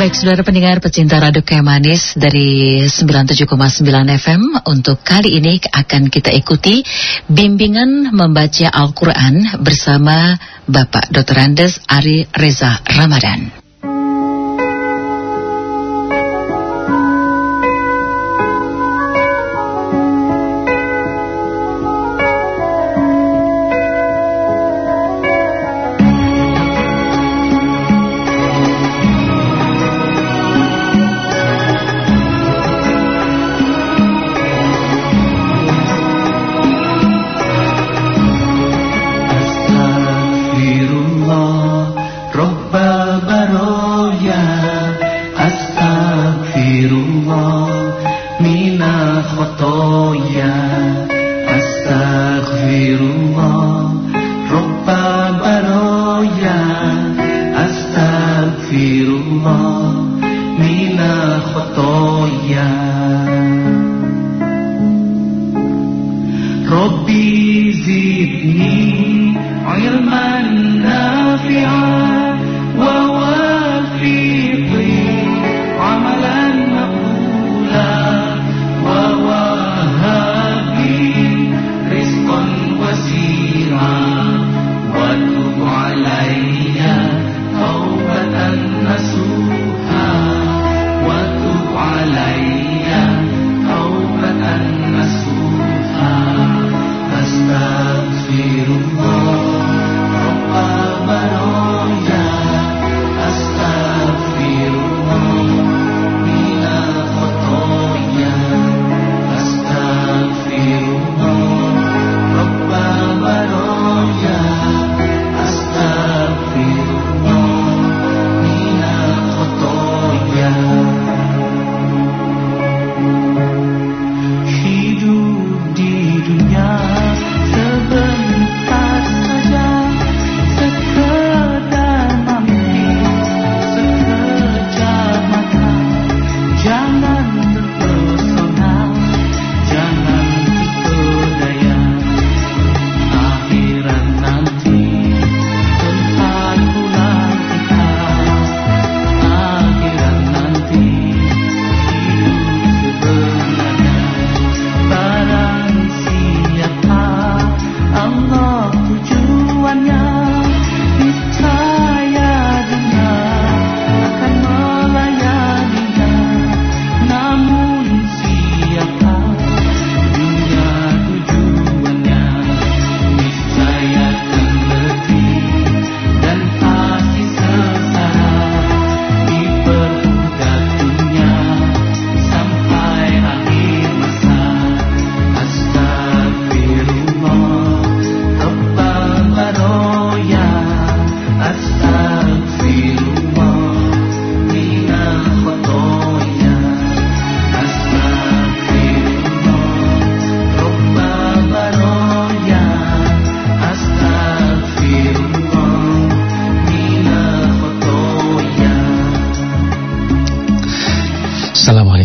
Baik, saudara pendengar pecinta Radio Kayu Manis dari 97,9 FM Untuk kali ini akan kita ikuti bimbingan membaca Al-Quran bersama Bapak Dr. Andes Ari Reza Ramadan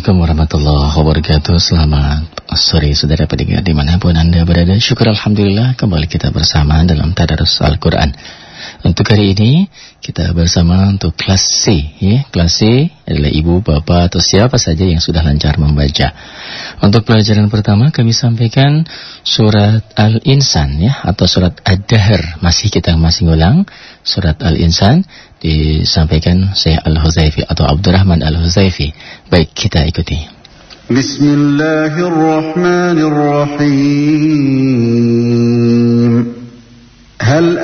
Assalamualaikum warahmatullahi wabarakatuh. Selamat sore saudara pendengar di mana pun anda berada. Syukur Alhamdulillah kembali kita bersama dalam Tadarus Al-Quran. Untuk hari ini kita bersama untuk kelas C ya. Kelas C adalah ibu, bapak atau siapa saja yang sudah lancar membaca. Untuk pelajaran pertama kami sampaikan surat Al-Insan ya Atau surat Ad-Dahr. Masih kita masih ngulang surat Al-Insan disampaikan Syekh Al-Huzaifi atau Abdurrahman Al-Huzaifi. Baik, kita ikuti. الرحمن الرحيم هل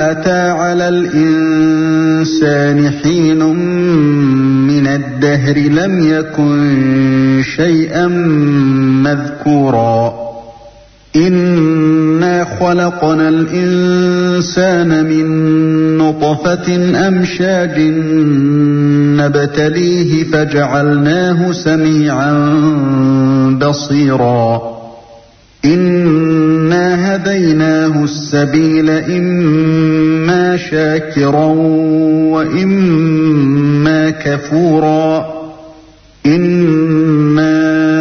على الإنسان حين من الدهر لم يكن شيئا مذكورا إنا خلقنا الإنسان من نطفة أمشاج نبتليه فجعلناه سميعا بصيرا إنا هديناه السبيل إما شاكرا وإما كفورا إنا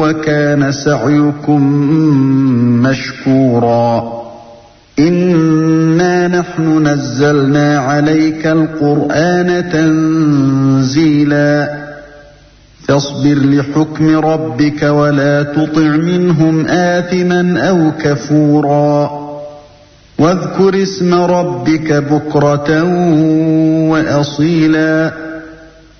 وكان سعيكم مشكورا. إنا نحن نزلنا عليك القرآن تنزيلا. فاصبر لحكم ربك ولا تطع منهم آثما أو كفورا. واذكر اسم ربك بكرة وأصيلا.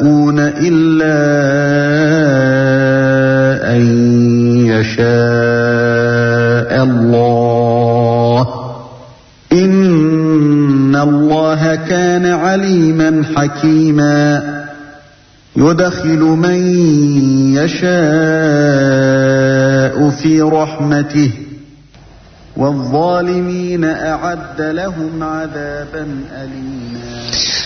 تشاءون الا ان يشاء الله ان الله كان عليما حكيما يدخل من يشاء في رحمته والظالمين أعد لهم عذابا أليما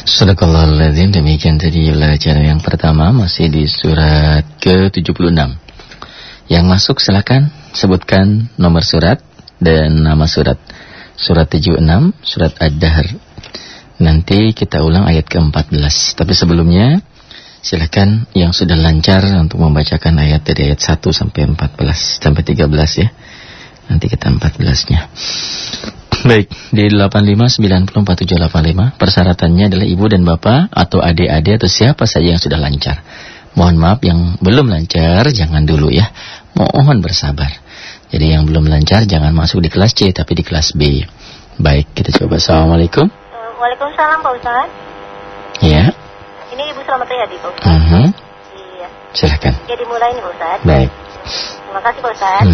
Sadaqallahul demikian tadi pelajaran yang pertama masih di surat ke-76. Yang masuk silakan sebutkan nomor surat dan nama surat. Surat 76, surat Ad-Dahr. Nanti kita ulang ayat ke-14. Tapi sebelumnya silakan yang sudah lancar untuk membacakan ayat dari ayat 1 sampai 14 sampai 13 ya. Nanti kita 14-nya. Baik, di 8594785 persyaratannya adalah ibu dan bapak atau adik-adik atau siapa saja yang sudah lancar. Mohon maaf yang belum lancar jangan dulu ya. Mohon bersabar. Jadi yang belum lancar jangan masuk di kelas C tapi di kelas B. Baik, kita coba. Assalamualaikum. Waalaikumsalam Pak Ustaz. Ya. Ini Ibu Selamat Riyadi Pak Ustaz. Mhm. Iya. Silakan. Jadi mulai nih Pak Ustaz. Baik. Terima kasih Pak Ustaz.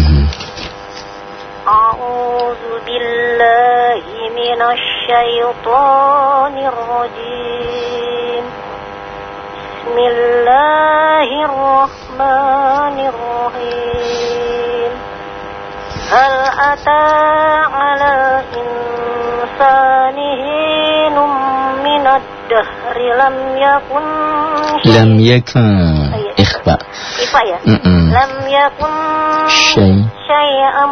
Mhm. A'udzu billahi minasyaitonir rajim. Bismillahirrahmanirrahim. Hal ata 'alal insani hinum minad dahri lam yakun Lam yakun Iya. Ikhfa. Ifa ya? Mm-mm. Lam yakun Syai. syai'am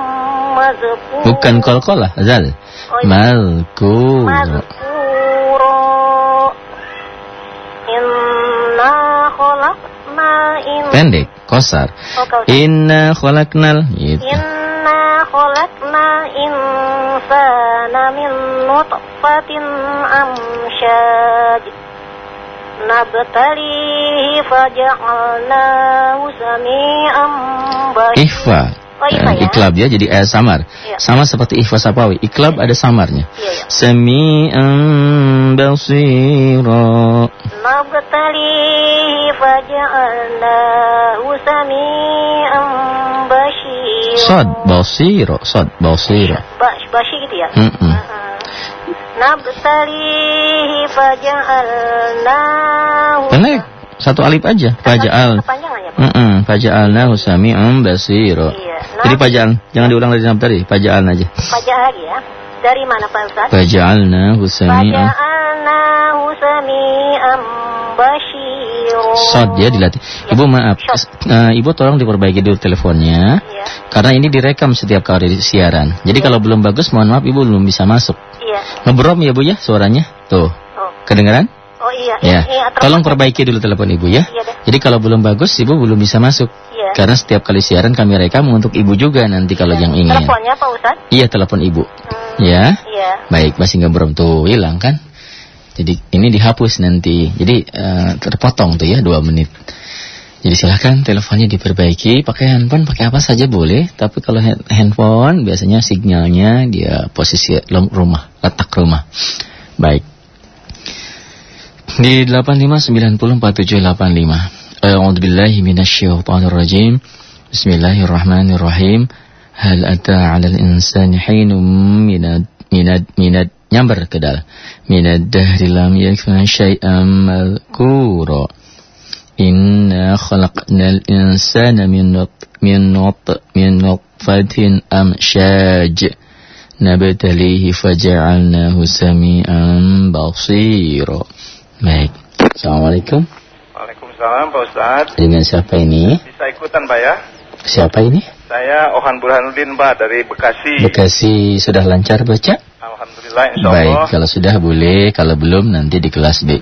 mazkur Bukan qalqalah, zal. Oh, iya. Mazkura Inna khalaqna in Pendek, kosar. Oh, Inna khalaqnal gitu. Inna khalaqna insana min nutfatin amsyaj Nabtalihi faja'alnahu sami'an basir Ikhfa. Oh, Eh, ya? Iklab ya, jadi eh, samar. Iya. Sama seperti ikhfa sapawi. Iklab ada samarnya. Iya, iya. Sami'an basira. Nabtalihi faja'alnahu sami'an basir Sod, basira. Sod, basira. Bas, basir gitu ya? Mm-mm. Aha. Nabtalihi faja'alnahu Pendek, satu alif aja. Faja'al. Ya Pak? Mm-mm. Faja'alnahu sami'an basira. Iya. Jadi faja'al, jangan diulang dari nab tadi. Faja'al aja. Faja'al ya Dari mana Pak Ustaz? Faja'alnahu sami'an. Faja'alnahu sami'an basir Sod ya dilatih. Ibu maaf. Eh, ibu tolong diperbaiki dulu teleponnya. Iya Karena ini direkam setiap kali siaran. Jadi kalau belum bagus, mohon maaf ibu belum bisa masuk. Iya Ngebrom ya bu ya suaranya. Tuh, Oh, kedengeran? oh iya Ya. Iya, telepon. Tolong perbaiki dulu telepon ibu ya. Iya deh Jadi kalau belum bagus, ibu belum bisa masuk. Iya Karena setiap kali siaran kami rekam untuk ibu juga nanti kalau yang ingin. Teleponnya Pak Ustaz? Iya telepon ibu. Hmm, Ya. Iya Baik, masih ngebrom tuh hilang kan? Jadi ini dihapus nanti. Jadi eh, terpotong tuh ya dua menit. Jadi silahkan teleponnya diperbaiki, pakai handphone, pakai apa saja boleh. Tapi kalau hand- handphone biasanya sinyalnya dia posisi rumah, letak rumah. Baik. Di 85904785. A'udzubillahi minasyaitonirrajim. Bismillahirrahmanirrahim. Hal ata 'alal insani hinum minad minad minad nyamber ke dalam. Minad dahri lam yakun syai'an madhkura. Inna khalaqnal insana min nut min nut min nutfatin amsyaj. Nabtalihi faja'alnahu sami'an basira. Baik. Assalamualaikum. Waalaikumsalam Pak Ustadz Dengan siapa ini? Bisa ikutan Pak ya Siapa ini? Saya Ohan Burhanuddin Pak dari Bekasi Bekasi sudah lancar baca? Alhamdulillah Insya Baik, Allah kalau sudah boleh, kalau belum nanti di kelas B.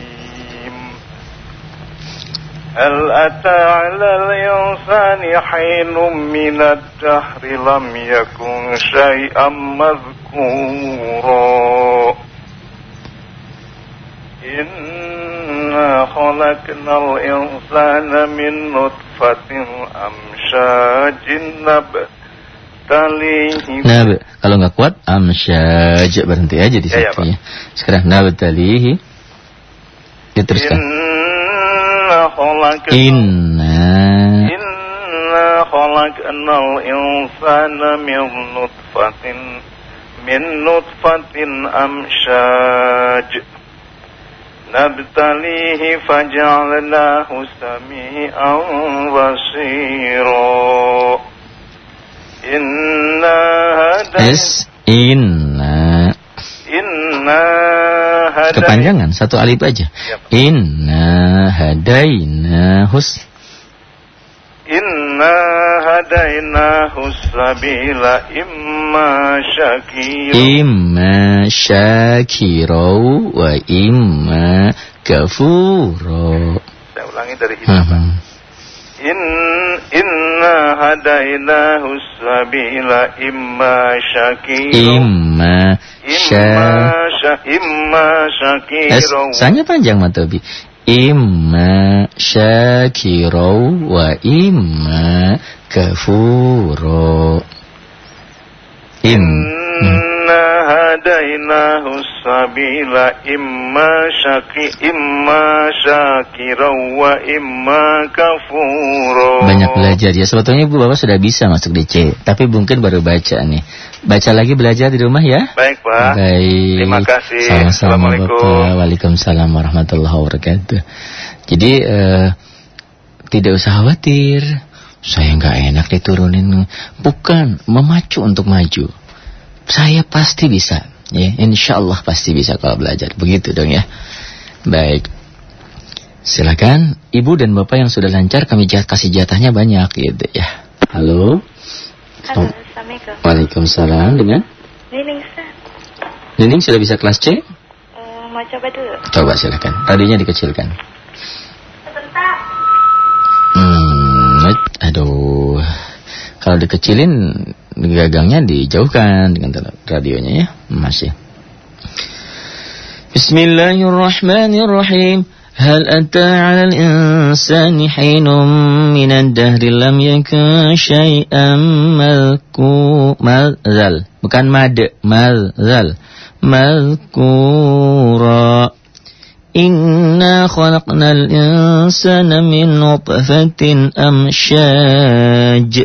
هل أتى على الإنسان حين من الدهر لم يكن شيئا مذكورا إنا خلقنا الإنسان من نطفة أمشاج نبتليه Nah, Be, kalau nggak kuat, amsyaj berhenti aja di Ya, ya, situ ya. Sekarang nabtalihi. Diteruskan. إنا خلقنا Inna إنا خلقنا خلقنا الإنسان من نطفة من نطفة أمشاج نبتليه فجعلناه سميعا بصيرا إنا هدينا S inna إنا ada kepanjangan satu alif aja. Ya. Inna hadaina hus. Inna hadaina husabila imma syakira. Imma syakira wa imma kafura. Saya ulangi dari itu. Uh -huh. In inna hadaina sabila imma syakira imma syakira sanya panjang matobi. Imma syakiro wa imma kafuro. In. Hmm. Inna hadainahu sabila imma syaki imma syakira wa imma kafura Banyak belajar ya. Sebetulnya Ibu Bapak sudah bisa masuk di C, tapi mungkin baru baca nih. Baca lagi belajar di rumah ya. Baik Pak Baik. Terima kasih. Sama-sama Assalamualaikum. Bapak. Waalaikumsalam warahmatullahi wabarakatuh. Jadi eh, tidak usah khawatir. Saya nggak enak diturunin. Bukan memacu untuk maju. Saya pasti bisa. Ya, insya Allah pasti bisa kalau belajar. Begitu dong ya. Baik. Silakan ibu dan bapak yang sudah lancar kami jat- kasih jatahnya banyak gitu ya. Halo. Halo, Assalamualaikum. Waalaikumsalam dengan Nining Nining sudah bisa kelas C? Eh, mau coba dulu. Coba silakan. Radionya dikecilkan. Sebentar. Hmm, aduh Kalau dikecilin gagangnya dijauhkan dengan tele- radionya ya. Masih. Bismillahirrahmanirrahim. هل أتى على الإنسان حين من الدهر لم يكن شيئا مذكو مذل bukan mad مذل مذكورا إنا خلقنا الإنسان من نطفة أمشاج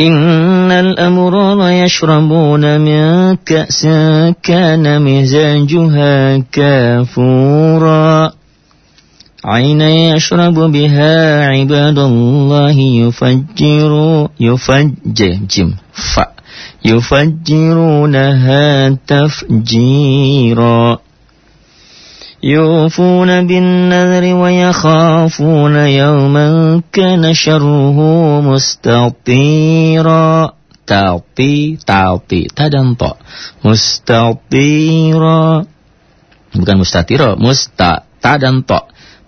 إن الأمرار يشربون من كأس كان مزاجها كافورا. عينا يشرب بها عباد الله يفجر يفجر يفجرونها تفجيرا. يوفون بالنذر ويخافون يوما كان شره مستطيرا. تعطي تعطي تدنطا مستطيرا. bukan mustatira musta ta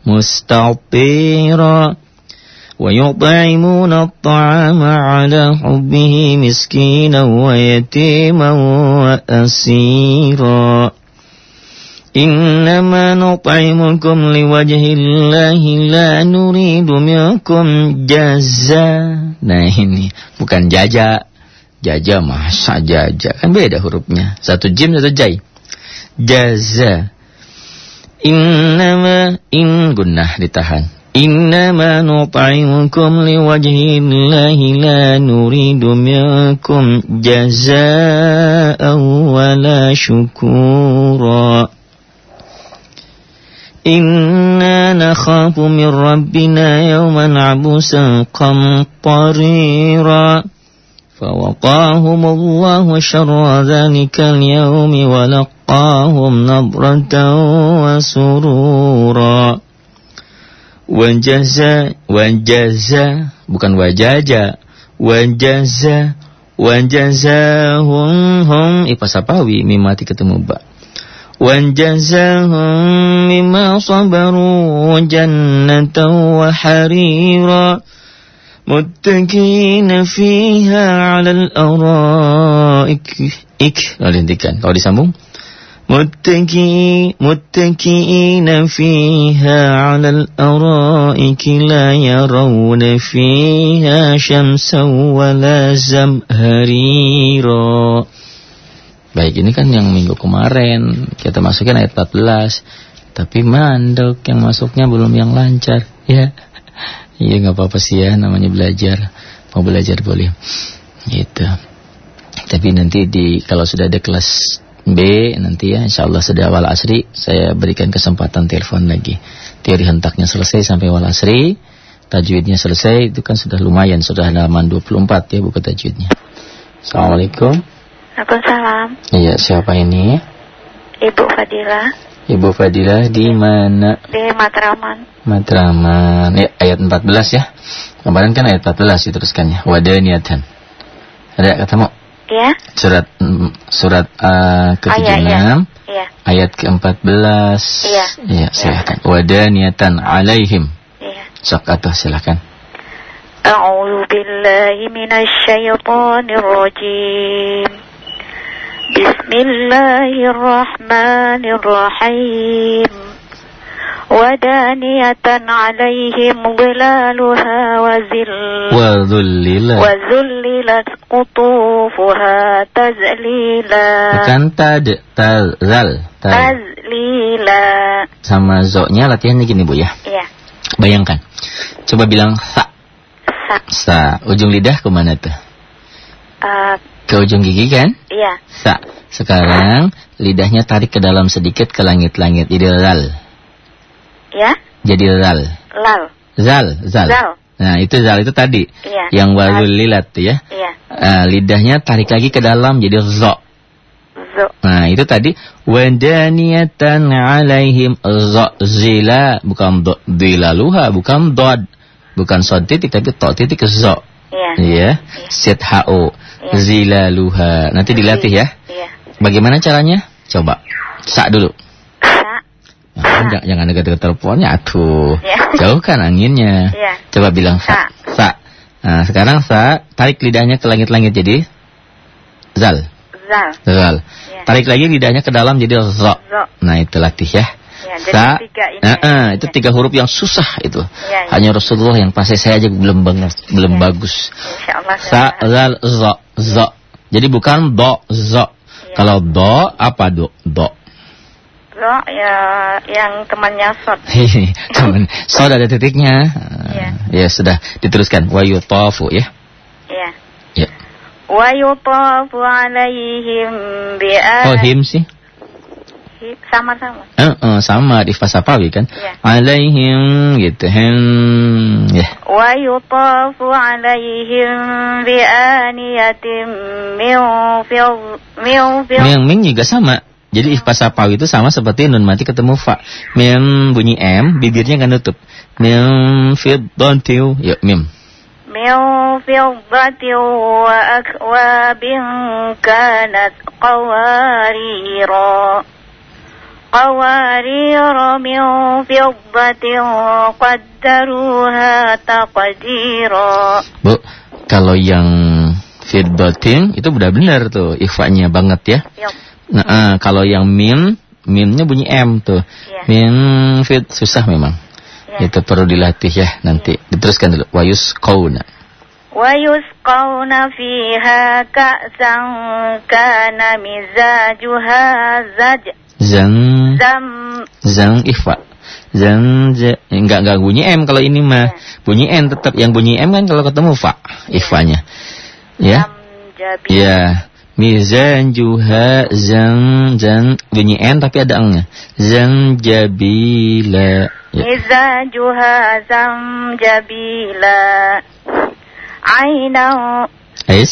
mustatira ويطعمون الطعام على حبه مسكينا ويتيما وأسيرا. إنما نطعمكم لوجه الله لا نريد منكم جزاء Nah ini bukan jaja Jaja masa jaja Kan beda hurufnya Satu jim satu jai Jaza Innama In gunnah ditahan Innama nut'imukum liwajhillahi la nuridu minkum jazaa'an wala syukura Inna nakhafu min rabbina yawman abusan qamtarira فوقاهم الله شر ذلك اليوم ولقاهم نضرة وسرورا وجزا وجزا bukan wajaja wajaza wajazahum hum ipasapawi mimati ketemu ba wajazahum mimma sabaru jannatan wa harira muttaqina fiha 'alal araik. Ik, kalau dihentikan. Kalau disambung muttaqi muttaqina fiha 'alal araik la yarawna fiha syamsan wala zamharira. Baik, ini kan yang minggu kemarin kita masukkan ayat 14. Tapi mandek yang masuknya belum yang lancar, ya. Iya nggak apa-apa sih ya, namanya belajar. Mau belajar boleh. Gitu. Tapi nanti di kalau sudah ada kelas B nanti ya, insya Allah sudah wal asri, saya berikan kesempatan telepon lagi. Teori hentaknya selesai sampai wal asri, tajwidnya selesai, itu kan sudah lumayan, sudah halaman 24 ya buku tajwidnya. Assalamualaikum. Waalaikumsalam. Iya, siapa ini? Ibu Fadila. Ibu Fadila di mana? Di Matraman. Matraman. Ya, ayat 14 ya. Kemarin kan ayat 14 diteruskannya. Wadaniyatan. Ada ketemu? Iya. Surat surat uh, ke-6. Oh, iya, iya. Ayat ke-14. Iya. Iya, silakan. Ya. Wadaniyatan alaihim. Iya. Sok atau silakan. A'udzu billahi minasy syaithanir rajim. بسم الله الرحمن الرحيم ودانية عليهم ظلالها وذل Wadhullila. وذللت قطوفها تذليلا Bukan tad, tazal. Tad. تذليلا Sama zo-nya latihannya gini Bu ya. Iya Bayangkan. Coba bilang sa. Sa Sa. Ujung lidah kemana tuh? uh, ke ujung gigi kan? Iya Sa. Sekarang lidahnya tarik ke dalam sedikit ke langit-langit. Jadi zal. Ya Jadi zal. Lal Zal. Zal. Zal. Nah itu zal itu tadi. Iya Yang walul lilat ya. Iya Eh, lidahnya tarik lagi ke dalam jadi zo. Zo Nah itu tadi. Wadaniyatan alaihim zo zila. Bukan do, dilaluha. Bukan dod. Bukan sod titik tapi to titik zo. Iya Iya. Ho. Iya. Zilaluha. Nanti dilatih ya. Iya Bagaimana caranya? Coba. Sa dulu. Sa Nah, jangan, jangan dekat-dekat teleponnya atuh. Ya. Jauhkan anginnya. Iya. Coba bilang sa. Sa. Nah, sekarang sa, tarik lidahnya ke langit-langit jadi zal. Zal Zal. Iya. Tarik lagi lidahnya ke dalam jadi zo. Zo Nah, itu latih ya. Ya, jadi Sa. tiga ini. Eh, itu Ya. tiga huruf yang susah itu. Iya, iya. Hanya Rasulullah yang pasti saya aja belum banget, belum Iya. bagus. Allah. Sa, zal, zo, zo. Jadi bukan do, zo. Iya. Kalau do, apa do? Do. Zo ya yang temannya. Hehehe, Teman, so ada titiknya. Iya. Ya sudah diteruskan. Wa yutafu ya. Iya. Ya. Wa yutafu alaihim bi Oh him sih. sama-sama. Eh, eh, sama di Fasapawi kan. Iya. Alaihim gitu. Him ya. Wa yutafu alaihim bi aniyatin min fil min fil Ming Ming juga sama. Jadi Fasapawi itu sama seperti nun mati ketemu fa. Mim bunyi m, bibirnya kan tutup. Mim fiddatiu. Ya mim. من فضة وأكواب كانت قواريرا قوارير من فضة قدروها تقديرا Bu, kalau yang fiddatin itu udah benar tuh ikhfanya banget ya. Yup. Nah, eh, kalau yang mim, mimnya bunyi M tuh. Iya. Mim fit susah memang. Ya. Itu perlu dilatih ya nanti. Diteruskan dulu. Wayus kauna. ويسقون فيها كأسا كان مزاجها زج Zeng Zam. Zeng ifa Zeng je enggak enggak bunyi m kalau ini mah. Iya. Bunyi n tetap yang bunyi m kan kalau ketemu fa, iya. Ifanya Ya. Ya. Mizan juha Zeng Zeng bunyi n tapi ada enggak, zam jabila. Ya. Mizan juha zam jabila. Aina, Aina,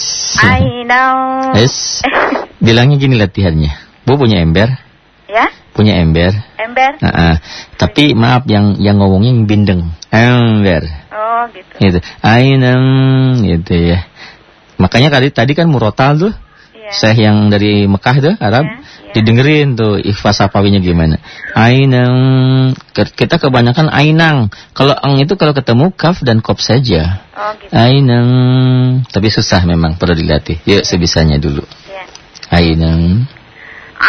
Ainau. Bilangnya gini latihannya. Bu punya ember? Ya Punya ember? ember Nah, ah. tapi maaf yang yang ngomongnya yang bindeng. Ember. oh gitu Gitu. Ainam gitu ya. Makanya tadi tadi kan murotal tuh. Iya. Syekh yang dari Mekah tuh Arab. Ya. Didengerin tuh ikhfa sapawinya gimana. Ainang. Kita kebanyakan ainang. Kalau ang itu kalau ketemu kaf dan kop saja. Oh gitu. Ainang. Tapi susah memang perlu dilatih. Yuk sebisanya dulu. Ya. Ainang.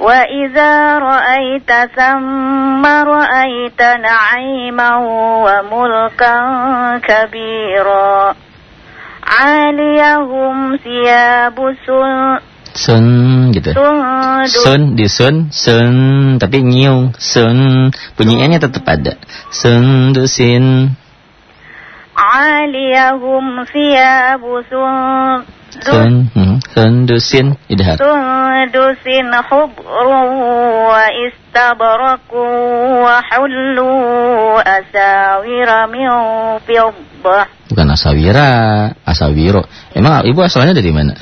وإذا رأيت ثم رأيت نعيما وملكا كبيرا عاليهم ثياب سن- Sun gitu. سندس Sun di sun, sun tapi nyiung, sun bunyinya tetap ada. Sundusin. عاليهم ثياب سندس Sun, hmm, sundusin idhar. سندس خضر واستبرق وحلوا أساور من فضة Bukan asawira, asawiro. Emang ibu asalnya dari mana?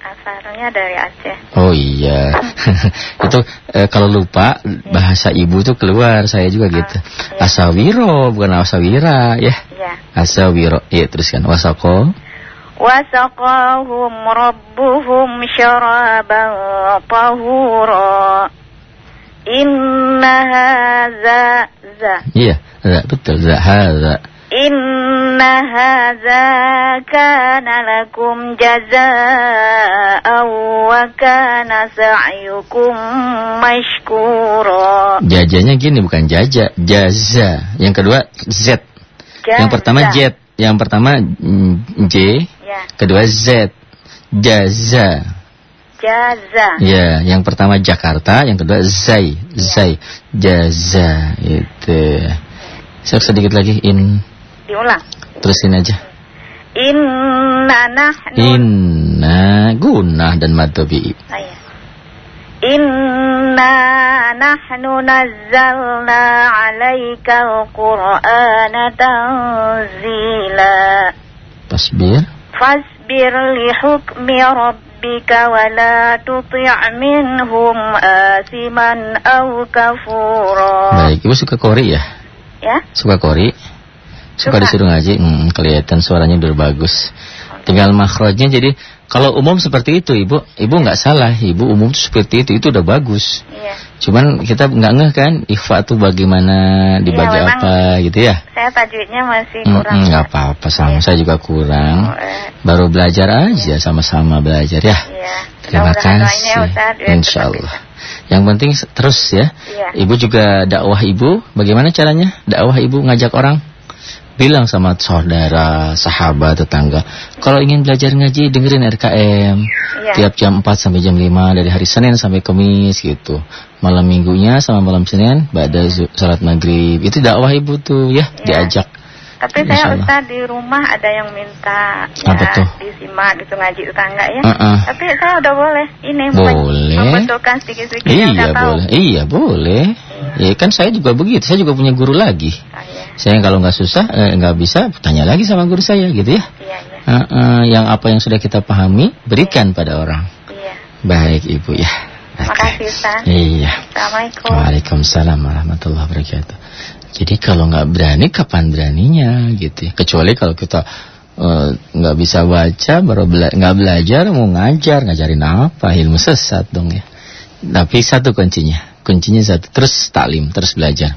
Asalnya dari Aceh. Oh iya, itu eh, kalau lupa bahasa ibu tuh keluar saya juga gitu. Asawiro bukan asawira ya. Ya. Asawiro, iya teruskan. Wasako, وسقاهم ربهم شرابا طهورا إن هذا ذا iya, za, betul, zahaza. إن هذا كان لكم جزاء وكان سعيكم مشكورا Jajanya gini bukan jaja, jaza. Yang kedua z. Yang pertama جزاء. jet, yang pertama mm, j, Ya, kedua z. Jaza. jaza. Ya, yang pertama Jakarta, yang kedua Zai, Zai, Jaza itu. Sok sedikit lagi in Diulang. terusin aja. Inna nahnu Inna guna dan matobi. Ah, ya. Inna nahnu nazzalna 'alaika al-Qur'ana tanzila. Tasbir. Hukmi rabbika wa la tuti' minhum asiman aw kafura. Baik, ibu suka kori ya? Ya? Suka kori? Suka Suka. disuruh ngaji? Hmm, kelihatan suaranya udah bagus. Tinggal makhrajnya jadi kalau umum seperti itu ibu, ibu nggak salah. Ibu umum tuh seperti itu, itu udah bagus. Iya. Cuman kita nggak ngeh kan, ikhfa tuh bagaimana dibagi Iya, apa gitu ya? Saya tajwidnya masih Mm, kurang. mm, Nggak apa-apa, sama saya juga kurang. Oh, eh, Baru belajar aja, sama-sama belajar ya. Iya. Terima ya, kasih. Ustaz, biar Insya tetap Allah. Yang penting terus ya. Iya. Ibu juga dakwah ibu. Bagaimana caranya? Dakwah ibu ngajak orang. Bilang sama saudara, sahabat, tetangga. Kalau ingin belajar ngaji, dengerin RKM. Iya. Tiap jam 4 sampai jam 5 dari hari Senin sampai Kamis gitu. Malam minggunya sama malam Senin, pada salat maghrib. Itu dakwah ibu tuh ya, Iya. diajak. Tapi Insya saya. Ustaz di rumah ada yang minta Apa ya tuh? disimak gitu ngaji tetangga ya. Uh-uh. Tapi saya udah boleh ini Boleh. membetulkan sedikit-sedikit yang Iya tahu. boleh, iya boleh. Ya kan saya juga begitu, saya juga punya guru lagi. Saya kalau nggak susah, eh, nggak bisa, tanya lagi sama guru saya gitu ya. Iya, iya. Eh, eh, yang apa yang sudah kita pahami, berikan pada orang. Iya. Baik ibu ya. Oke. Makasih Ustaz. Iya. Assalamualaikum. Waalaikumsalam warahmatullahi wabarakatuh. Jadi kalau nggak berani, kapan beraninya gitu ya. Kecuali kalau kita eh, nggak bisa baca, baru bela nggak belajar, mau ngajar, ngajarin apa? Ilmu sesat dong ya. Tapi satu kuncinya, kuncinya satu, terus taklim, terus belajar.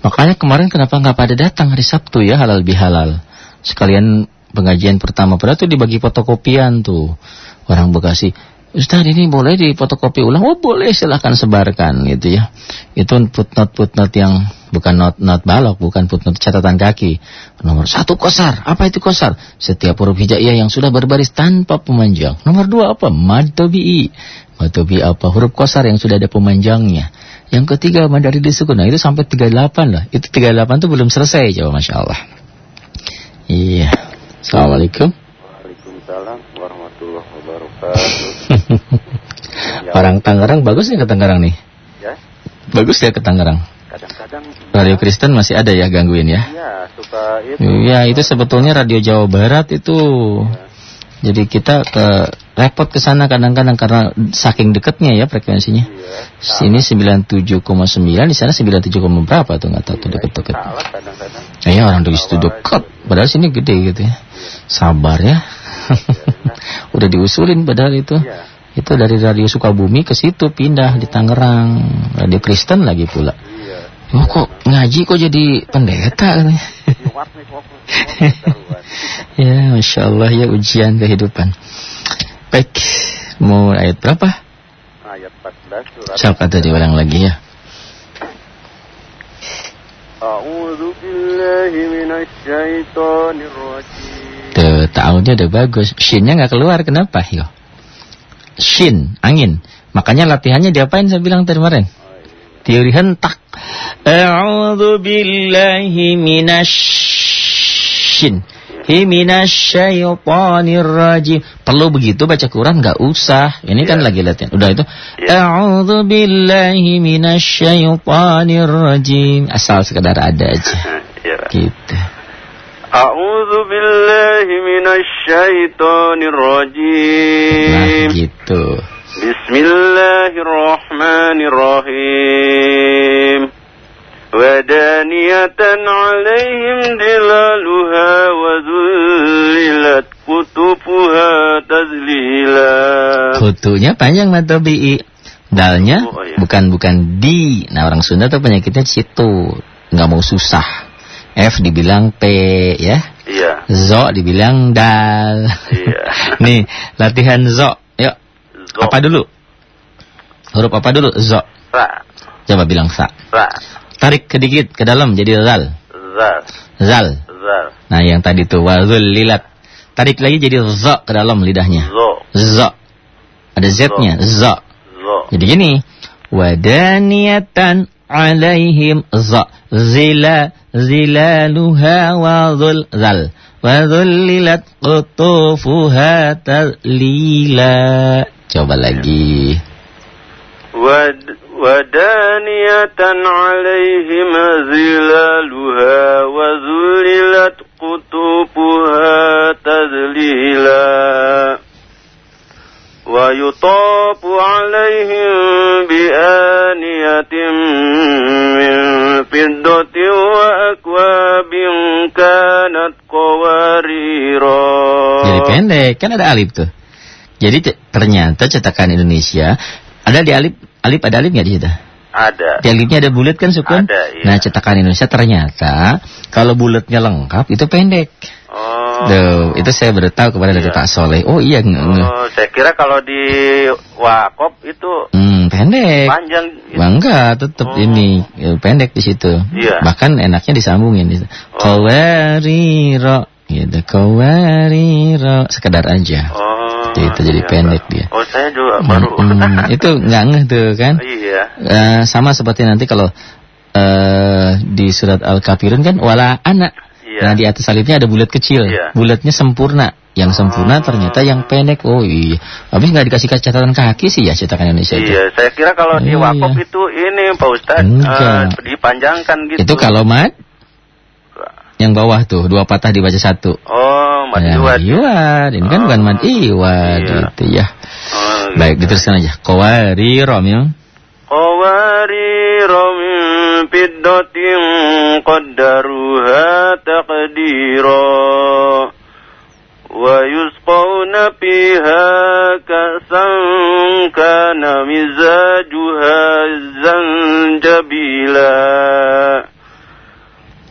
Makanya kemarin kenapa nggak pada datang hari Sabtu ya halal bihalal. Sekalian pengajian pertama padahal tuh dibagi fotokopian tuh. Orang Bekasi, Ustaz ini boleh di fotokopi ulang? Oh boleh silahkan sebarkan gitu ya. Itu footnote-footnote yang bukan not-not balok, bukan footnote catatan kaki. Nomor satu kosar, apa itu kosar? Setiap huruf hijaiyah yang sudah berbaris tanpa pemanjang. Nomor dua apa? Mad tabi'i. Mad apa? Huruf kosar yang sudah ada pemanjangnya. Yang ketiga mad dari disukun. Nah itu sampai 38 lah. Itu 38 tuh belum selesai coba Masya Allah. Iya. Assalamualaikum. Waalaikumsalam warahmatullahi wabarakatuh. Ya. Orang Tangerang bagus ya ke Tangerang nih? Ya, Bagus ya ke Tangerang? kadang-kadang Radio Kristen masih ada ya gangguin ya? Ya, suka itu. Iya, itu sebetulnya Radio Jawa Barat itu. Jadi kita ke repot ke sana kadang-kadang karena saking dekatnya ya frekuensinya. Iya. Sini 97,9, di sana 97, berapa tuh nggak tahu tuh deket-deket. Nah, ya orang dari situ dekat, padahal sini gede gitu ya. Sabar ya. Udah diusulin padahal itu. Iya. Itu dari radio Sukabumi ke situ pindah di Tangerang. Radio Kristen lagi pula. Iya. Oh kok ngaji kok jadi pendeta katanya. Ya, Masya Allah ya ujian kehidupan. Baik, mau ayat berapa? Ayat 14 surat. Siapa tadi ulang lagi ya? A'udzu billahi minasy syaithanir rajim. Tuh, ta'awudnya udah bagus. Shinnya nggak keluar, kenapa? Yo. Shin, angin. Makanya latihannya diapain saya bilang tadi kemarin? Teori hentak. A'udzu billahi. Hi minasyaitonir rajim. Perlu begitu baca Quran nggak usah. Ini kan lagi latihan. Udah itu. A'udzu billahi minasyaitonir rajim. Asal sekedar ada aja. Ya. Gitu. A'udzu billahi minasy syaithanir Nah, rajim. gitu. Bismillahirrahmanirrahim. 'Alaihim dilaluha wa dhullilat kutubuha tazlila. Kutunya panjang mata BI. Dalnya Oh, iya. bukan bukan di. Nah orang Sunda tuh penyakitnya situ. Nggak mau susah. F dibilang P ya. Iya. Zo dibilang dal. Iya. Nih latihan zo. Yuk. Zo. Apa dulu? Huruf apa dulu? Zo. Ra. Coba bilang sa. Ra. Tarik sedikit ke dalam jadi zal. Zal. Zal. Zal. Nah yang tadi tuh wazul lilat. Tarik lagi jadi zo ke dalam lidahnya. Zo. Zo. Ada Z-nya. Zo. Zo. Jadi gini, wadaniyatan alaihim za zila zilaluha wa dhul zal wa dhullilat qutufuha tadlila. Coba lagi. ود ودانية عليهم ظلالها وذللت قطوفها تذليلا ويطاف عليهم بآنية من فضة وأكواب كانت قواريرا Jadi pendek, kan ada alif tuh. Jadi c- ternyata cetakan Indonesia ada di alif, alif ada alif nggak di situ? ada Di alifnya ada bulat kan sukun? Ada, iya. Nah cetakan Indonesia ternyata kalau bulatnya lengkap itu pendek. oh Tuh, itu saya baru tahu kepada dari Iya. Pak Soleh. Oh iya, Oh, saya kira kalau di Wakop itu hmm, pendek. panjang. gitu. Bangga, tetap Oh. ini eh, pendek di situ. Iya. Bahkan enaknya disambungin. Gitu. Oh. Kawariro, gitu. Kawariro, sekedar aja. Oh, Itu, itu jadi iya, pendek dia. Oh, saya juga baru. Hmm, itu nggak ngeh tuh kan? iya. Eh, sama seperti nanti kalau eh di surat Al-Kafirun kan wala anak. Iya. Nah di atas salibnya ada bulat kecil, Iya. bulatnya sempurna. Yang sempurna ternyata yang pendek. Oh iya. Habis nggak dikasih catatan kaki sih ya cetakan Indonesia itu. Iya, saya kira kalau di Iya. Wakop itu ini Pak Ustaz Enggak. eh, dipanjangkan gitu. Itu kalau mat yang bawah tuh dua patah dibaca satu. Oh, mati ya, iwad. iwad. Ini oh. kan bukan mati oh, iwad iya. gitu ya. Oh, gitu. Baik, gitu. diteruskan aja. Qawari romil. Ya. Qawari romil fiddatin qaddaruha taqdira. Wa yusqawna piha kasan kana mizajuha zanjabila.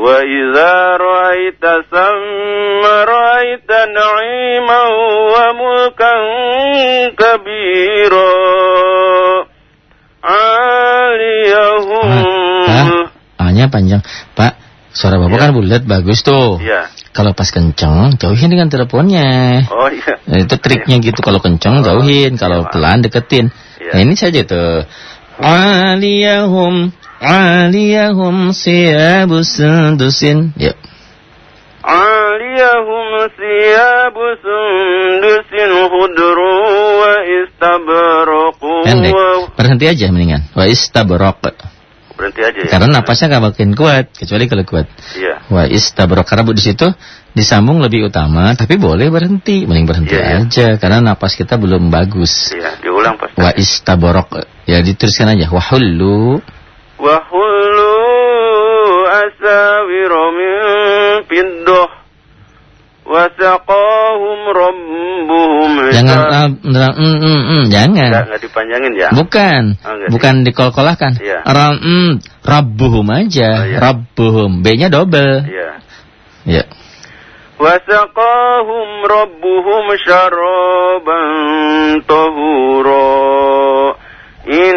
وإذا رأيت ثم رأيت نعيما وملكا كبيرا عاليهم Hah? A-nya panjang. Pak, Suara Bapak Iya. kan bulat bagus tuh. Iya. Kalau pas kenceng, jauhin dengan teleponnya. Oh iya. Nah, itu triknya gitu kalau kenceng jauhin, kalau Iya, Pak. pelan deketin. Iya. Nah, ini saja tuh. Aliyahum aliyahum siyabus sundusin. Ya. عاليهم ثياب سندس خضر واستبرق Pendek. و- Berhenti aja mendingan. Wa istabraq. Berhenti aja ya. Karena napasnya nggak makin kuat, kecuali kalau kuat. Iya. Wa istabraq karena bu di situ disambung lebih utama, tapi boleh berhenti, mending berhenti Iya, iya. aja karena napas kita belum bagus. Iya, diulang Pak. Wa istabraq ya dituliskan aja wahullu وحلوا أساور من فضة وسقاهم ربهم jangan عشاء- ah, beneran, mm, mm, mm, jangan. Nggak, nggak dipanjangin ya? Bukan, Oh, nggak bukan dikol-kolahkan. Iya. Ram, mm, rabbuhum aja, Oh, iya. rabbuhum. B-nya double. Iya. Ya. وسقاهم ربهم شرابا طهورا إن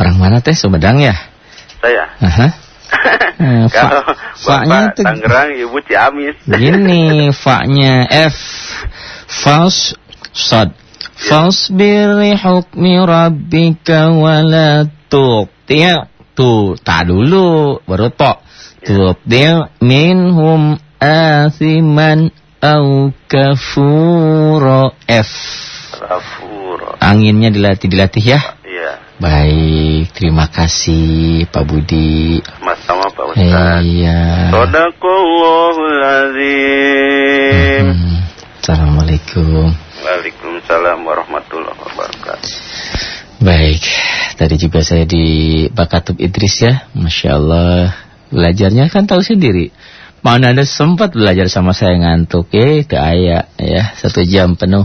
orang mana teh Sumedang ya? Saya Aha. Eh, Kalau fa- fa-nya Bapak tuh- Tangerang Ibu Ciamis Gini, fa-nya F. Fals sad. Fasbir li hukmi rabbika wala tuqti' tu ta dulu baru to. Tuqti' minhum asiman au kafuro F. Rafura Anginnya dilatih dilatih ya. Iya Baik, terima kasih Pak Budi. Sama-sama Pak Ustaz Iya. Sadaqallahul azim Hmm. Assalamualaikum. Waalaikumsalam warahmatullahi wabarakatuh Baik, tadi juga saya di Bakatub Idris ya, Masya Allah. Belajarnya kan tahu sendiri. Mana ada sempat belajar sama saya ngantuk, eh ke ayah ya, satu jam penuh.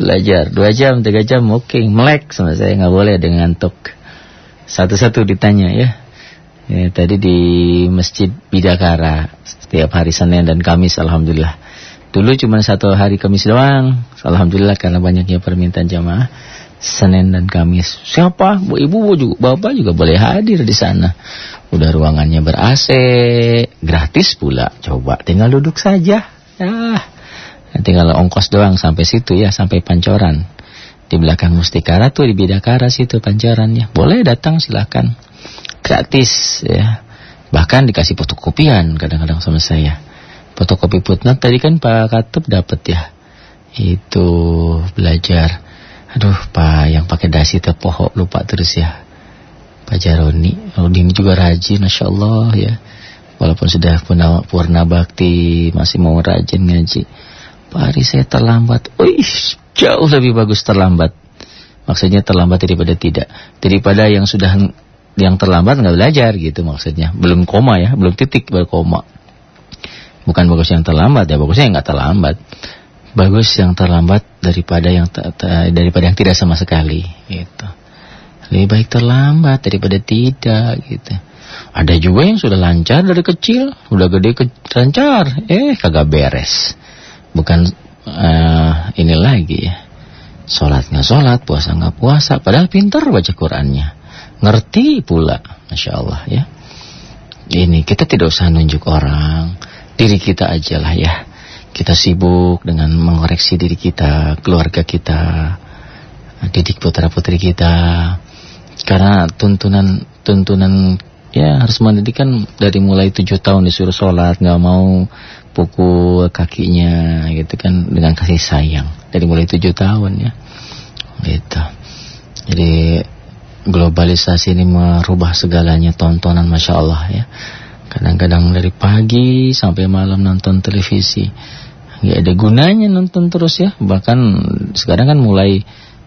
Belajar, dua jam, tiga jam, oke, melek sama saya, nggak boleh ada ngantuk. Satu-satu ditanya ya. ya. Tadi di Masjid Bidakara, setiap hari Senin dan Kamis, Alhamdulillah. Dulu cuma satu hari Kamis doang, Alhamdulillah karena banyaknya permintaan jamaah. Senin dan Kamis. Siapa? Bu ibu, bu juga, bapak juga boleh hadir di sana. Udah ruangannya ber AC, gratis pula. Coba tinggal duduk saja. Ya, tinggal ongkos doang sampai situ ya, sampai Pancoran. Di belakang Mustikara tuh di Bidakara situ Pancorannya. Boleh datang silakan. Gratis ya. Bahkan dikasih fotokopian kadang-kadang sama saya. Fotokopi footnote tadi kan Pak Katub dapat ya. Itu belajar. Aduh, Pak yang pakai dasi tepoho lupa terus ya. Pak Jaroni, Rudin juga rajin, Masya Allah ya. Walaupun sudah purna, purna bakti, masih mau rajin ngaji. Pak Ari saya terlambat. Wih, jauh lebih bagus terlambat. Maksudnya terlambat daripada tidak. Daripada yang sudah yang terlambat nggak belajar gitu maksudnya. Belum koma ya, belum titik baru koma. Bukan bagus yang terlambat ya, bagusnya yang nggak terlambat. Bagus yang terlambat daripada yang daripada yang tidak sama sekali gitu. Lebih baik terlambat daripada tidak gitu. Ada juga yang sudah lancar dari kecil, udah gede ke lancar, eh kagak beres. Bukan eh, ini lagi ya. Sholat nggak sholat, puasa nggak puasa, padahal pintar baca Qurannya. Ngerti pula, Masya Allah ya. Ini kita tidak usah nunjuk orang, diri kita aja lah ya. Kita sibuk dengan mengoreksi diri kita, keluarga kita, didik putra putri kita. Karena tuntunan tuntunan ya harus mendidik kan dari mulai tujuh tahun disuruh sholat, nggak mau pukul kakinya gitu kan dengan kasih sayang dari mulai tujuh tahun ya gitu. Jadi globalisasi ini merubah segalanya tontonan masya Allah ya. Kadang-kadang dari pagi sampai malam nonton televisi. Nggak ada gunanya nonton terus ya. Bahkan sekarang kan mulai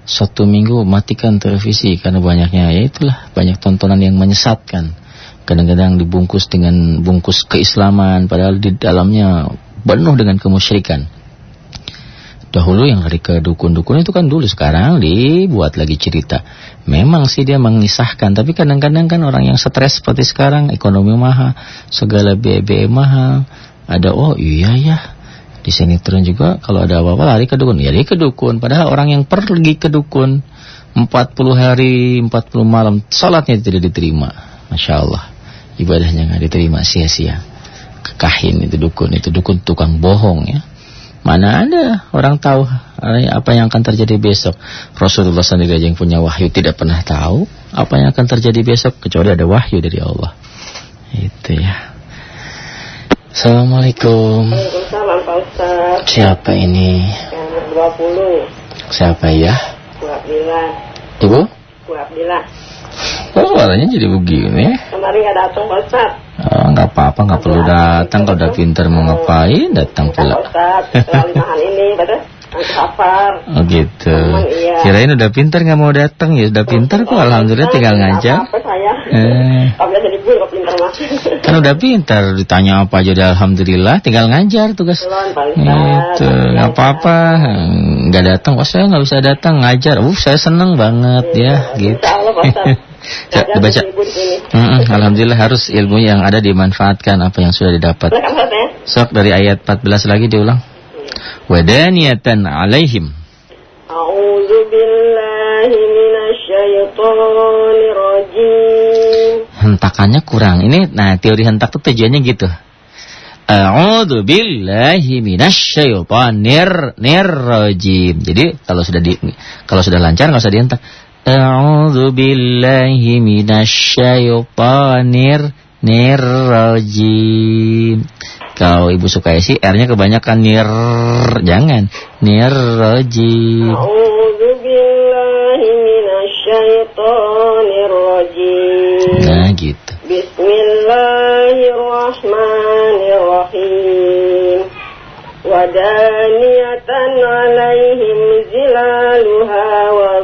satu minggu matikan televisi karena banyaknya ya itulah banyak tontonan yang menyesatkan, Kadang-kadang dibungkus dengan bungkus keislaman padahal di dalamnya penuh dengan kemusyrikan. Dahulu yang hari ke dukun-dukun itu kan dulu sekarang dibuat lagi cerita. Memang sih dia mengisahkan, tapi kadang-kadang kan orang yang stres seperti sekarang, ekonomi mahal, segala biaya-biaya mahal. Ada oh iya ya. Di sinetron juga kalau ada apa-apa lari ke dukun. Ya dia ke dukun, padahal orang yang pergi ke dukun 40 hari, 40 malam salatnya tidak diterima. Masya Allah. Ibadahnya nggak diterima sia-sia. Kekahin itu dukun, itu dukun tukang bohong ya. Mana ada orang tahu apa yang akan terjadi besok. Rasulullah sendiri aja yang punya wahyu tidak pernah tahu apa yang akan terjadi besok kecuali ada wahyu dari Allah. Itu ya. Assalamualaikum. Waalaikumsalam Pak Ustaz. Siapa ini? Yang 20. Siapa ya? Bu Abdillah. Ibu? Bu Abdillah. Kok suaranya jadi begini? Kemarin nggak datang Pak Ustaz. Oh, nggak apa-apa, nggak perlu datang. Kalau udah pinter mau ngapain, datang Pak pula. Ustaz, setelah limahan ini, betul? Safar. Oh gitu. Iya. Kirain udah pinter nggak mau datang ya. Udah pinter kok, alhamdulillah tinggal. Apa saya? Eh. Guru, mas. Kan udah pinter, ditanya apa aja udah alhamdulillah, tinggal ngajar tugas. Belum, Pak Ustaz. Itu nggak apa-apa, nggak datang. Oh saya nggak bisa datang ngajar. Uh saya seneng banget ya, gitu. Insya Allah Pak Ustaz. Ya, dibaca. sini. Mm-mm, alhamdulillah harus ilmu yang ada dimanfaatkan apa yang sudah didapat. Ya. Sok dari ayat 14 lagi diulang. Wadaniyatan alaihim. A'udzu billahi minasyaitonir rajim. Hentakannya kurang. Ini nah teori hentak tuh tujuannya gitu. A'udzu billahi minasyaitonir nirrajim. Jadi kalau sudah di kalau sudah lancar nggak usah dihentak. A'udzu billahi minasyaitonir nirrajim. Kalau ibu suka sih R-nya kebanyakan nir jangan nirrajim. A'udzu billahi minasyaitonir rajim. Nah gitu. Bismillahirrahmanirrahim. Wadaniyatan alaihim zilaluha wa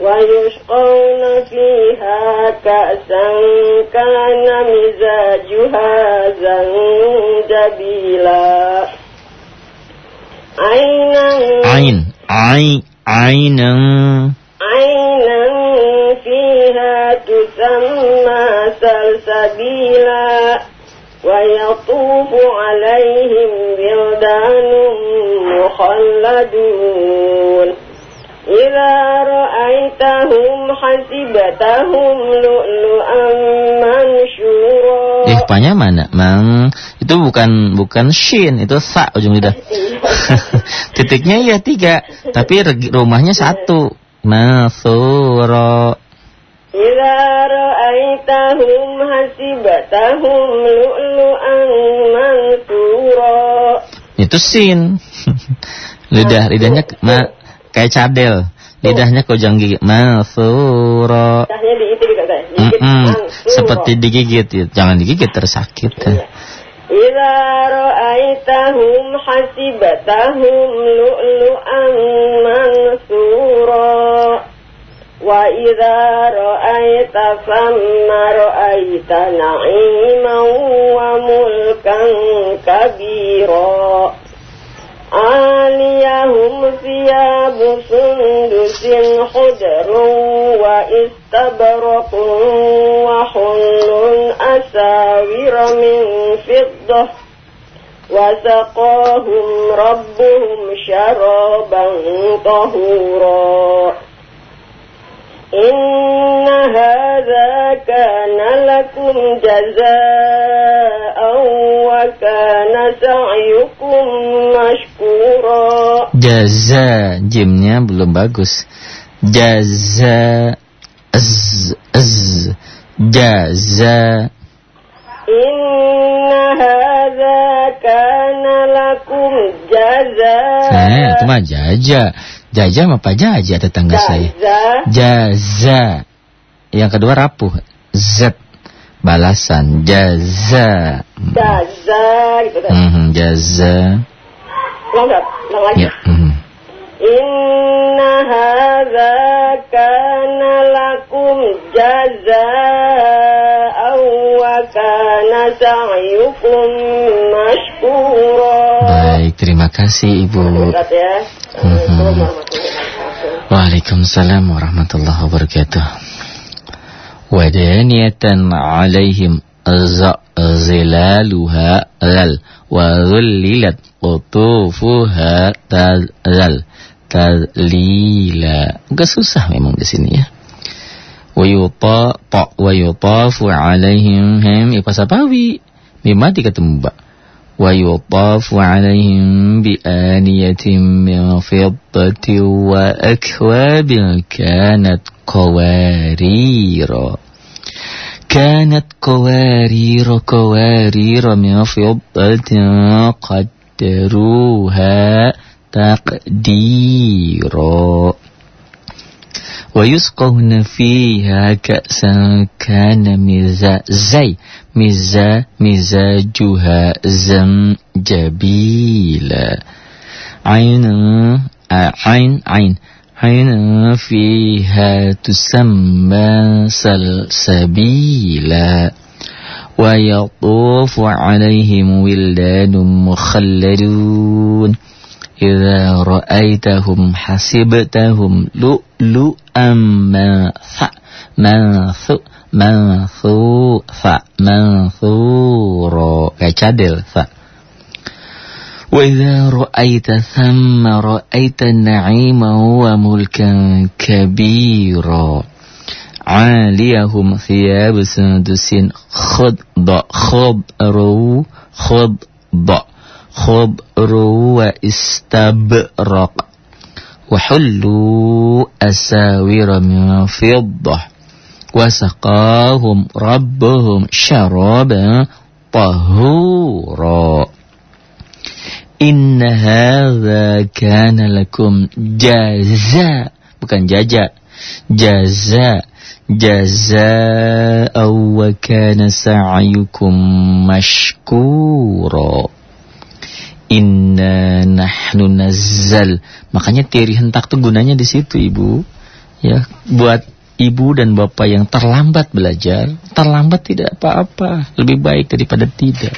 ويسقون فيها كأسا كان مزاجها زنجبيلا عينا Ain, ai, ainang. عينا فيها تسمى سلسبيلا ويطوف عليهم ولدان مخلدون إذا رأيتهم حسبتهم لؤلؤا منشورا Ihpanya mana? Mang, itu bukan bukan shin, itu sa ujung lidah. Titiknya ya tiga, tapi regi- rumahnya satu. Masuro. إذا رأيتهم حسبتهم لؤلؤا منثورا Itu sin. Lidah, lidahnya ke- ma, kayak cadel. Lidahnya kujang gigi. Masuro. Lidahnya diitu juga kan mm -mm. seperti digigit. Ya. jangan digigit tersakit. Iya. Ila ra'aitahum hasibatahum lu'lu'an mansura Wa idza ra'aita famma ra'aita na'iman wa mulkan kabira عاليهم ثياب سندس خضر وإستبرق وحل أساور من فضة. وسقاهم ربهم شرابا طهورا. إن هذا كان لكم جزاء وكان سعيكم مشكورا Jaza, jimnya belum bagus. Jaza, az, az, jaza. hadza kana lakum jazaa. Nah, itu mah jaja. Jaja Pak Jaja tetangga saya. Jaza. Yang kedua rapuh. Z. Balasan. Jaza. Jaza gitu kan. Mhm, jaza. Ulang lagi. Ya. mhm. Inna hadza kana lakum terima kasih Ibu. Ya. Wabarakatuh. Waalaikumsalam warahmatullahi wabarakatuh. Wadaniyatan alaihim zilaluha lal wa dhullilat qutufuha tazal tazlila. Agak susah memang di sini ya. Wa yuta ta wa yutafu alaihim him ipa sapawi. Mimati ketemu ba. ويطاف عليهم بآنية من فضة وأكواب كانت قوارير. كانت قوارير قوارير من فضة قدروها تقديرا ويسقون فيها كأسا كان مزا زي مزا مزاجها زنجبيلا. عين عين عين. عين فيها تسمى سلسبيلا. ويطوف عليهم ولدان مخلدون. إذا رأيتهم حسبتهم لؤلؤا منث- منث- منثوثا منثورا cadel fa وإذا رأيت ثم رأيت نعيما وملكا كبيرا عاليهم ثياب سندس خضر خضر خضر خضر واستبرق وحلوا أساور من فضة وسقاهم ربهم شرابا طهورا. إن هذا كان لكم جزاء bukan jaja جزاء. جزاء وكان سعيكم مشكورا. Inna nahnu nazzal. Makanya teori hentak tuh gunanya di situ, Ibu. Ya, buat ibu dan bapak yang terlambat belajar, terlambat tidak apa-apa, lebih baik daripada tidak.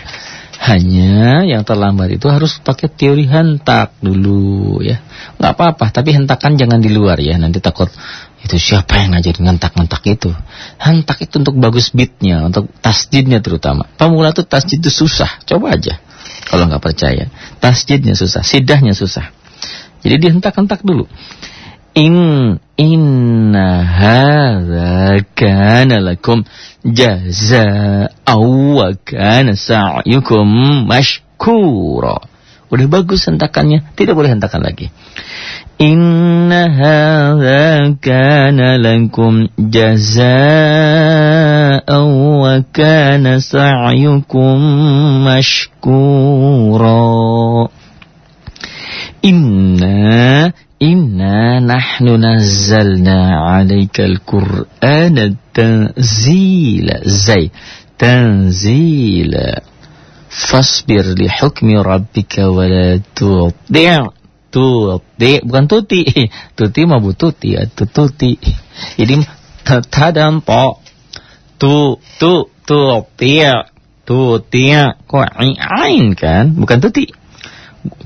Hanya yang terlambat itu harus pakai teori hentak dulu ya. nggak apa-apa, tapi hentakan jangan di luar ya. Nanti takut itu siapa yang ngajarin hentak-hentak itu. Hentak itu untuk bagus beatnya, untuk tasjidnya terutama. Pemula tuh tasjid itu susah, coba aja. Kalau nggak percaya, tasjidnya susah, sidahnya susah. Jadi dihentak-hentak dulu. In inna hadza kana lakum jazaa'u wa kana sa'yukum mashkura. Udah bagus hentakannya, tidak boleh hentakan lagi. Inna hadza kana lakum jazaa'u wa kana sa'yukum mashkura. Inna Inna nahnu nazzalna alaika al-Qur'ana tanzila Zai Tanzila Fasbir li hukmi rabbika wa la tuti' Tuti' Bukan tuti Tuti mah bu tuti ya tu tuti Jadi tadam po Tu tu tuti' Tuti' Kok ain kan Bukan tuti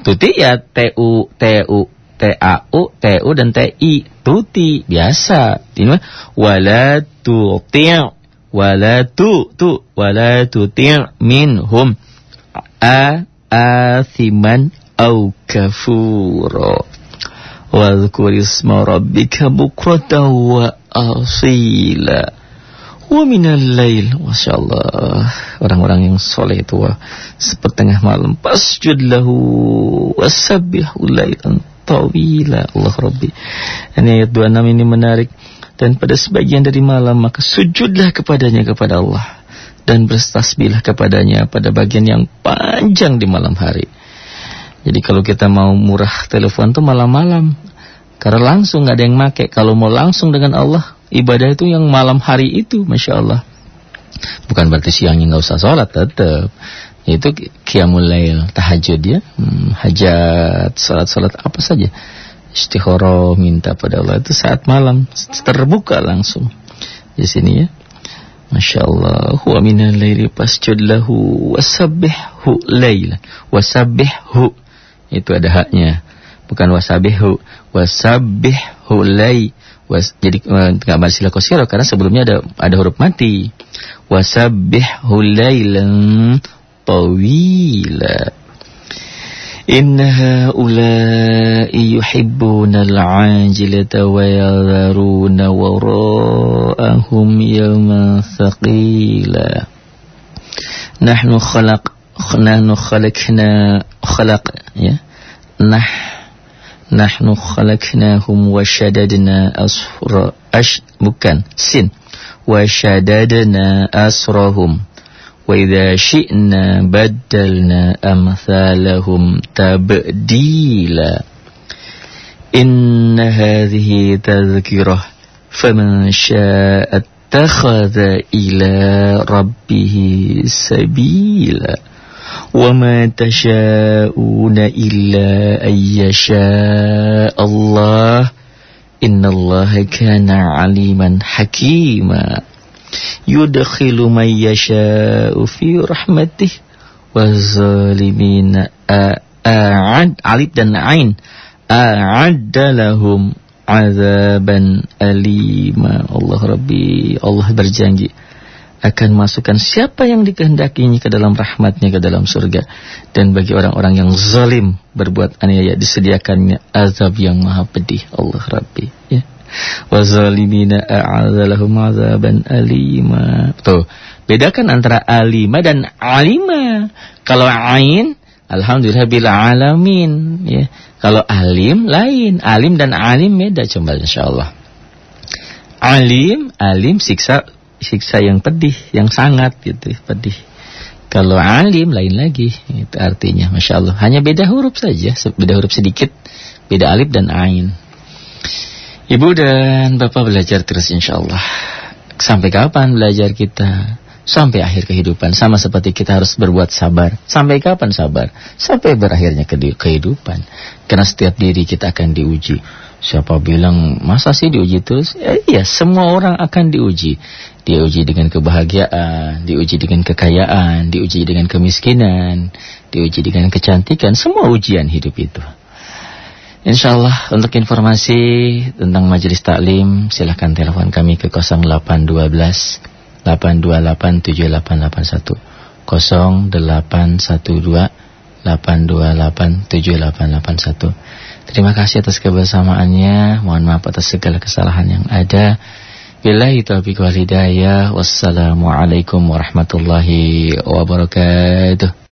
Tuti ya T-U T-U T-A-U, T-U dan T-I. Tuti, biasa. Ini mah wala tuti' wala tu tu wala tuti' minhum a athiman au kafura. Wadhkur isma rabbika bukratan wa asila. Wa minal lail, Masya Allah Orang-orang yang soleh itu wah, Sepertengah malam Pasjud lahu Wasabbihu lailan tawila Allah Rabbi Ini ayat 26 ini menarik Dan pada sebagian dari malam Maka sujudlah kepadanya kepada Allah dan bertasbihlah kepadanya pada bagian yang panjang di malam hari. Jadi kalau kita mau murah telepon tuh malam-malam. Karena langsung nggak ada yang make. Kalau mau langsung dengan Allah, ibadah itu yang malam hari itu, masya Allah. Bukan berarti siangnya nggak usah sholat, tetap. Itu qiyamul lail, tahajud ya, hmm, hajat, sholat-sholat apa saja. Istikharah minta pada Allah itu saat malam terbuka langsung di sini ya. Masya Allah Wa minal layli pasjud lahu Wasabbihhu layla Wasabbihhu Itu ada haknya bukan wasabihu wasabihu lay. Was jadi eh, nggak masih la kosiro karena sebelumnya ada ada huruf mati. Wasabihu lailan tawila. Inna ulai yuhibbuna al-ajilata wa yadharuna wara'ahum yawman thaqila. Nahnu khalaq nahnu khalaqna khalaq ya. Nah nahnu khalaqnahum wa syadadna asra ash bukan sin wa syadadna asrahum wa idza syi'na badalna amsalahum tabdila inna hadhihi tadhkirah faman syaa'a اتخذ إلى ربه سبيلا وما تشاءون إلا أن يشاء الله إن الله كان عليما حكيما. يدخل من يشاء في رحمته والظالمين أعد علب دن عين أعد لهم عذابا أليما. الله ربي الله برجانجي. Akan masukkan siapa yang dikehendakinya ke dalam rahmatnya ke dalam surga dan bagi orang-orang yang zalim berbuat aniaya disediakannya azab yang maha pedih Allah Rabbi ya wazalimina a'adzalahum azaban alima. Tuh, bedakan antara alima dan alima. Kalau ain alhamdulillah bil alamin ya. Kalau alim lain, alim dan alim beda coba insyaallah. Alim, alim siksa siksa yang pedih, yang sangat gitu, pedih. Kalau alim lain lagi, itu artinya Masya Allah. Hanya beda huruf saja, beda huruf sedikit, beda alif dan ain. Ibu dan Bapak belajar terus insya Allah. Sampai kapan belajar kita? Sampai akhir kehidupan. Sama seperti kita harus berbuat sabar. Sampai kapan sabar? Sampai berakhirnya kehidupan. Karena setiap diri kita akan diuji. Siapa bilang, masa sih diuji terus? Ya, iya, semua orang akan diuji. Diuji dengan kebahagiaan, diuji dengan kekayaan, diuji dengan kemiskinan, diuji dengan kecantikan. Semua ujian hidup itu. Insyaallah untuk informasi tentang majelis taklim silahkan telepon kami ke 0812 828 7881 0812 828 7881 Terima kasih atas kebersamaannya Mohon maaf atas segala kesalahan yang ada Billahi taufiq wal hidayah. Wassalamualaikum warahmatullahi wabarakatuh